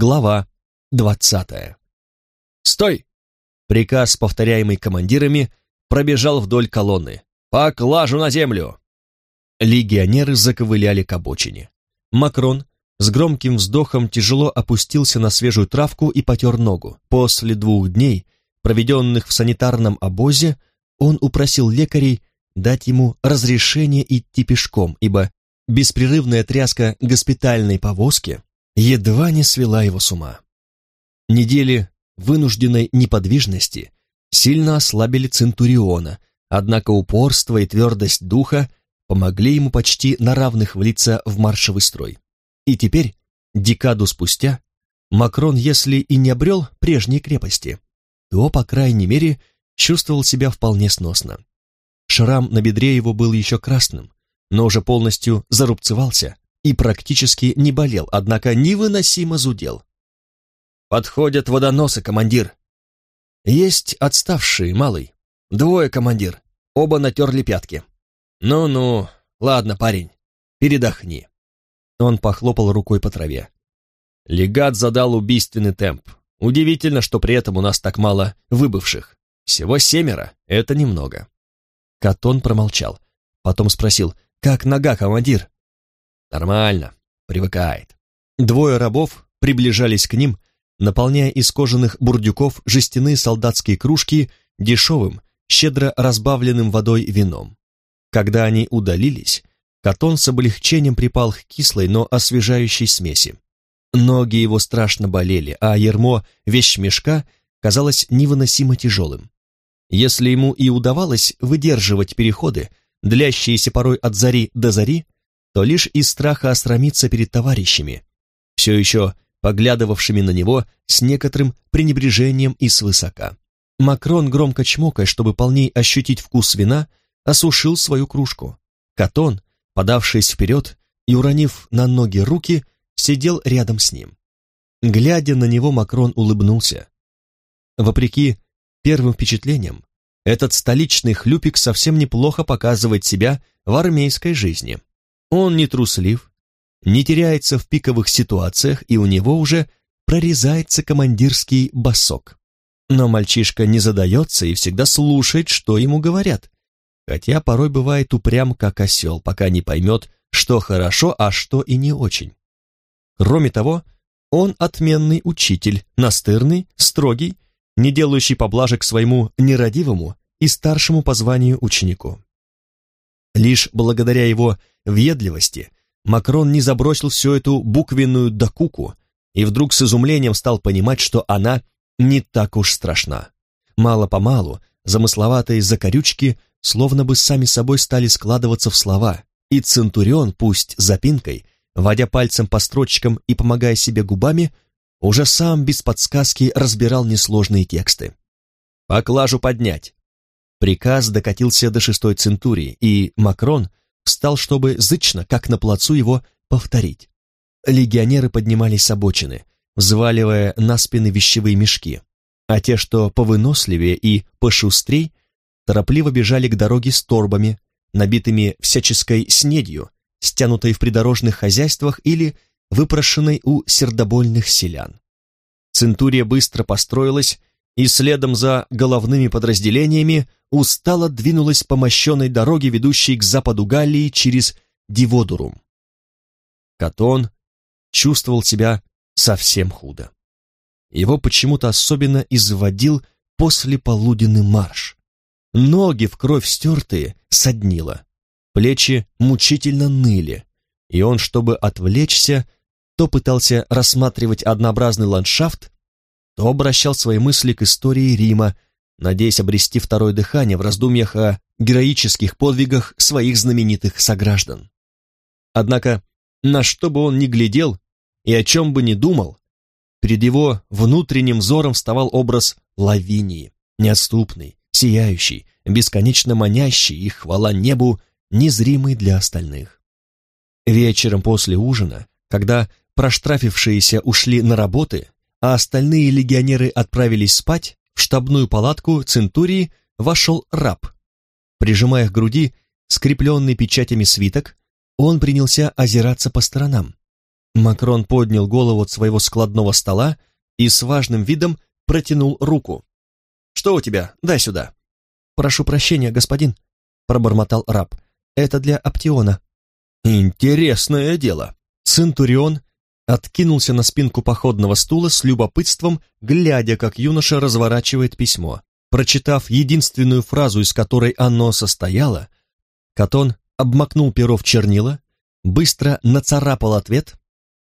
Глава двадцатая. «Стой!» Приказ, повторяемый командирами, пробежал вдоль колонны. «Поклажу на землю!» Легионеры заковыляли к обочине. Макрон с громким вздохом тяжело опустился на свежую травку и потер ногу. После двух дней, проведенных в санитарном обозе, он упросил лекарей дать ему разрешение идти пешком, ибо беспрерывная тряска госпитальной повозки едва не свела его с ума. Недели вынужденной неподвижности сильно ослабили Центуриона, однако упорство и твердость духа помогли ему почти на равных влиться в маршевый строй. И теперь, декаду спустя, Макрон, если и не обрел прежней крепости, то, по крайней мере, чувствовал себя вполне сносно. Шрам на бедре его был еще красным, но уже полностью зарубцевался и практически не болел, однако невыносимо зудел. «Подходят водоносы, командир!» «Есть отставшие, малый. Двое, командир. Оба натерли пятки». «Ну-ну, ладно, парень, передохни». Он похлопал рукой по траве. Легат задал убийственный темп. Удивительно, что при этом у нас так мало выбывших. Всего семеро, это немного. Катон промолчал. Потом спросил, «Как нога, командир?» «Нормально, привыкает». Двое рабов приближались к ним, наполняя из кожаных бурдюков жестяные солдатские кружки дешевым, щедро разбавленным водой вином. Когда они удалились, Катон с облегчением припал к кислой, но освежающей смеси. Ноги его страшно болели, а ермо вещмешка казалось невыносимо тяжелым. Если ему и удавалось выдерживать переходы, длящиеся порой от зари до зари, то лишь из страха осрамиться перед товарищами, все еще поглядывавшими на него с некоторым пренебрежением и свысока. Макрон, громко чмокая, чтобы полней ощутить вкус вина, осушил свою кружку. Катон, подавшись вперед и уронив на ноги руки, сидел рядом с ним. Глядя на него, Макрон улыбнулся. Вопреки первым впечатлениям, этот столичный хлюпик совсем неплохо показывает себя в армейской жизни. Он не труслив, не теряется в пиковых ситуациях, и у него уже прорезается командирский босок. Но мальчишка не задается и всегда слушает, что ему говорят, хотя порой бывает упрям, как осел, пока не поймет, что хорошо, а что и не очень. Кроме того, он отменный учитель, настырный, строгий, не делающий поблажек своему нерадивому и старшему по званию ученику. Лишь благодаря его въедливости Макрон не забросил всю эту буквенную докуку и вдруг с изумлением стал понимать, что она не так уж страшна. Мало-помалу замысловатые закорючки словно бы сами собой стали складываться в слова, и Центурион, пусть запинкой, водя пальцем по строчкам и помогая себе губами, уже сам без подсказки разбирал несложные тексты. «Поклажу поднять!» Приказ докатился до шестой центурии, и Макрон встал, чтобы зычно, как на плацу, его повторить. Легионеры поднимались с обочины, взваливая на спины вещевые мешки, а те, что повыносливее и пошустрей, торопливо бежали к дороге с торбами, набитыми всяческой снедью, стянутой в придорожных хозяйствах или выпрошенной у сердобольных селян. Центурия быстро построилась и следом за головными подразделениями устало двинулась по мощенной дороге, ведущей к западу Галлии через Диводурум. Катон чувствовал себя совсем худо. Его почему-то особенно изводил послеполуденный марш. Ноги в кровь стертые соднило, плечи мучительно ныли, и он, чтобы отвлечься, то пытался рассматривать однообразный ландшафт, то обращал свои мысли к истории Рима, надеясь обрести второе дыхание в раздумьях о героических подвигах своих знаменитых сограждан. Однако, на что бы он ни глядел и о чем бы ни думал, перед его внутренним взором вставал образ Лавинии, неотступный, сияющий, бесконечно манящий и хвала небу, незримый для остальных. Вечером после ужина, когда проштрафившиеся ушли на работы, а остальные легионеры отправились спать, в штабную палатку Центурии вошел раб. Прижимая к груди скрепленный печатями свиток, он принялся озираться по сторонам. Макрон поднял голову от своего складного стола и с важным видом протянул руку. «Что у тебя? Дай сюда». «Прошу прощения, господин», — пробормотал раб. «Это для Аптиона». «Интересное дело». Центурион откинулся на спинку походного стула с любопытством, глядя, как юноша разворачивает письмо. Прочитав единственную фразу, из которой оно состояло, Катон обмакнул перо в чернила, быстро нацарапал ответ,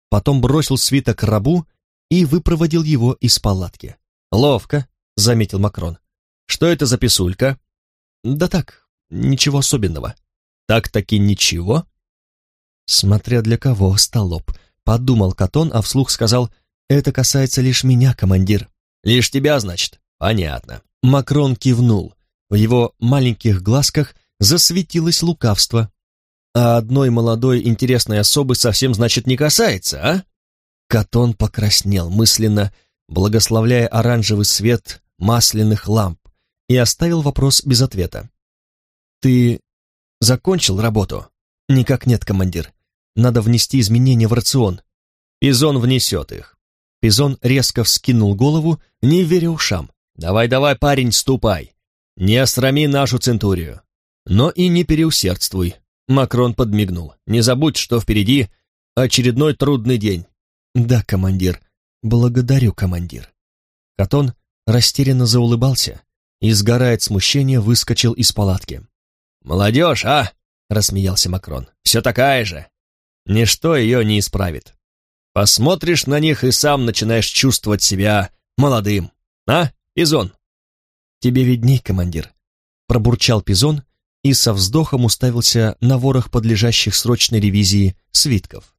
потом бросил свиток рабу и выпроводил его из палатки. «Ловко», — заметил Макрон. «Что это за писулька?» «Да так, ничего особенного». «Так-таки ничего?» «Смотря для кого, столоп», — подумал Катон, а вслух сказал, «Это касается лишь меня, командир». «Лишь тебя, значит?» «Понятно». Макрон кивнул. В его маленьких глазках засветилось лукавство. «А одной молодой интересной особы совсем, значит, не касается, а?» Катон покраснел мысленно, благословляя оранжевый свет масляных ламп, и оставил вопрос без ответа. «Ты закончил работу?» «Никак нет, командир. Надо внести изменения в рацион». Пизон внесет их. Пизон резко вскинул голову, не веря ушам. «Давай-давай, парень, ступай. Не осрами нашу центурию. Но и не переусердствуй». Макрон подмигнул. «Не забудь, что впереди очередной трудный день. «Да, командир. Благодарю, командир». Катон растерянно заулыбался и, сгорая от смущения, выскочил из палатки. «Молодежь, а?» — рассмеялся Макрон. «Все такая же. Ничто ее не исправит. Посмотришь на них и сам начинаешь чувствовать себя молодым. А, Пизон?» «Тебе видней, командир», — пробурчал Пизон и со вздохом уставился на ворох подлежащих срочной ревизии свитков.